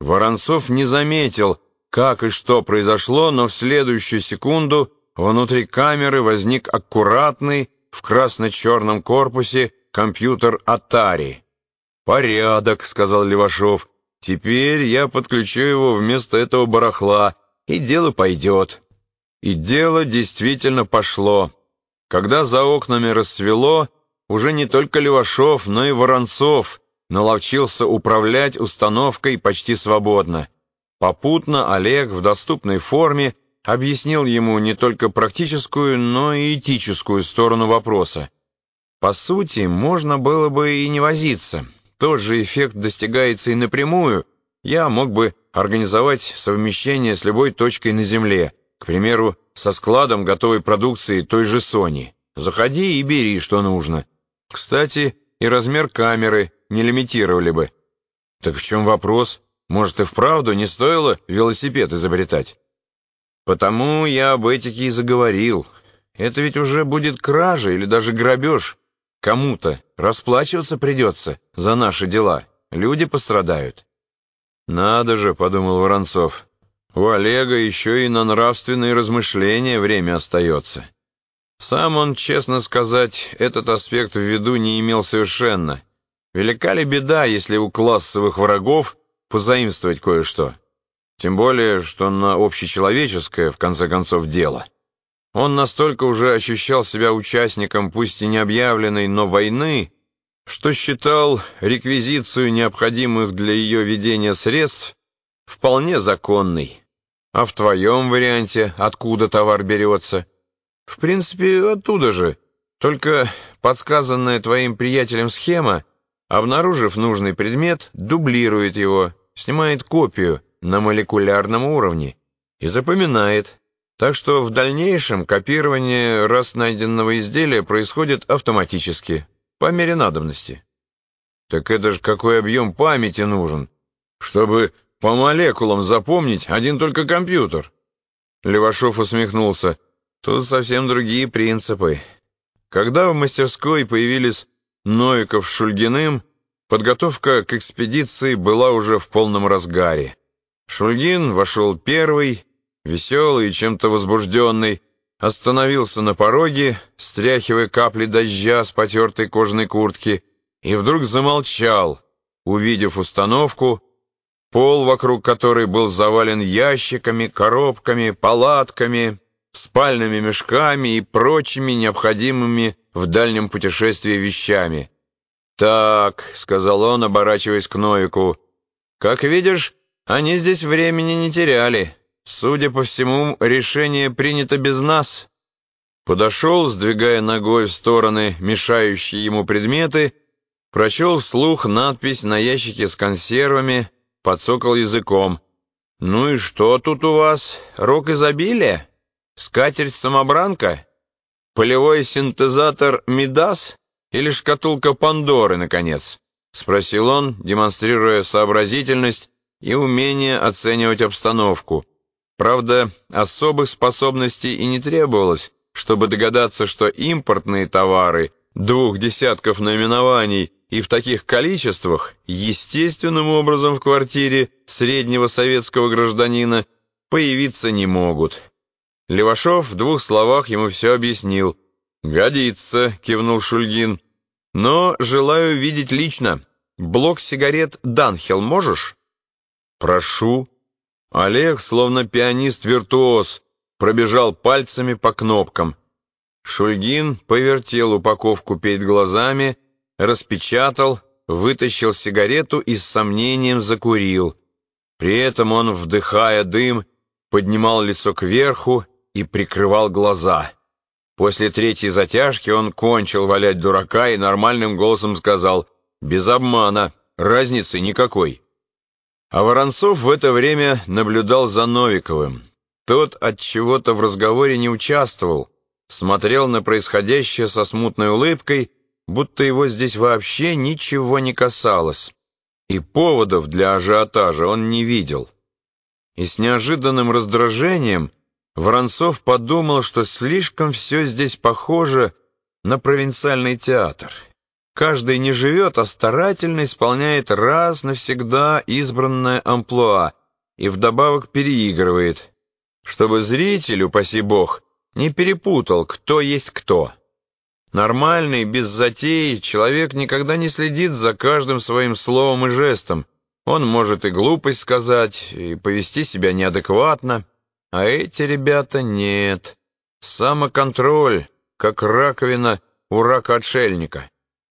Воронцов не заметил, как и что произошло, но в следующую секунду внутри камеры возник аккуратный в красно-черном корпусе компьютер Atari. «Порядок», — сказал Левашов. «Теперь я подключу его вместо этого барахла, и дело пойдет». И дело действительно пошло. Когда за окнами рассвело, уже не только Левашов, но и Воронцов наловчился управлять установкой почти свободно. Попутно Олег в доступной форме объяснил ему не только практическую, но и этическую сторону вопроса. По сути, можно было бы и не возиться. Тот же эффект достигается и напрямую. Я мог бы организовать совмещение с любой точкой на Земле, к примеру, со складом готовой продукции той же Sony. Заходи и бери, что нужно. Кстати, и размер камеры не лимитировали бы. Так в чем вопрос? Может, и вправду не стоило велосипед изобретать? Потому я об этике и заговорил. Это ведь уже будет кража или даже грабеж. Кому-то расплачиваться придется за наши дела. Люди пострадают. «Надо же», — подумал Воронцов, — «у Олега еще и на нравственные размышления время остается». Сам он, честно сказать, этот аспект в виду не имел совершенно. Велика ли беда, если у классовых врагов позаимствовать кое-что? Тем более, что на общечеловеческое, в конце концов, дело. Он настолько уже ощущал себя участником, пусть и не объявленной, но войны, что считал реквизицию необходимых для ее ведения средств вполне законной. А в твоем варианте откуда товар берется – в принципе, оттуда же. Только подсказанная твоим приятелем схема, обнаружив нужный предмет, дублирует его, снимает копию на молекулярном уровне и запоминает. Так что в дальнейшем копирование раз найденного изделия происходит автоматически, по мере надобности. Так это же какой объем памяти нужен, чтобы по молекулам запомнить один только компьютер. Левашов усмехнулся. Тут совсем другие принципы. Когда в мастерской появились Новиков с Шульгиным, подготовка к экспедиции была уже в полном разгаре. Шульгин вошел первый, веселый и чем-то возбужденный, остановился на пороге, стряхивая капли дождя с потертой кожаной куртки, и вдруг замолчал, увидев установку, пол вокруг которой был завален ящиками, коробками, палатками, спальными мешками и прочими необходимыми в дальнем путешествии вещами. «Так», — сказал он, оборачиваясь к Новику, — «как видишь, они здесь времени не теряли. Судя по всему, решение принято без нас». Подошел, сдвигая ногой в стороны мешающие ему предметы, прочел вслух надпись на ящике с консервами, подсокал языком. «Ну и что тут у вас? Рок изобилия?» Скатерть-самобранка? Полевой синтезатор Мидас? Или шкатулка Пандоры, наконец? Спросил он, демонстрируя сообразительность и умение оценивать обстановку. Правда, особых способностей и не требовалось, чтобы догадаться, что импортные товары двух десятков наименований и в таких количествах естественным образом в квартире среднего советского гражданина появиться не могут. Левашов в двух словах ему все объяснил. «Годится», — кивнул Шульгин. «Но желаю видеть лично. Блок сигарет «Данхел» можешь?» «Прошу». Олег, словно пианист-виртуоз, пробежал пальцами по кнопкам. Шульгин повертел упаковку перед глазами, распечатал, вытащил сигарету и с сомнением закурил. При этом он, вдыхая дым, поднимал лицо кверху и прикрывал глаза. После третьей затяжки он кончил валять дурака и нормальным голосом сказал «Без обмана, разницы никакой». А Воронцов в это время наблюдал за Новиковым. Тот от чего-то в разговоре не участвовал, смотрел на происходящее со смутной улыбкой, будто его здесь вообще ничего не касалось. И поводов для ажиотажа он не видел. И с неожиданным раздражением Воронцов подумал, что слишком все здесь похоже на провинциальный театр. Каждый не живет, а старательно исполняет раз навсегда избранное амплуа и вдобавок переигрывает, чтобы зритель, упаси бог, не перепутал, кто есть кто. Нормальный, без затей, человек никогда не следит за каждым своим словом и жестом. Он может и глупость сказать, и повести себя неадекватно. А эти ребята нет. Самоконтроль, как раковина у рака-отшельника.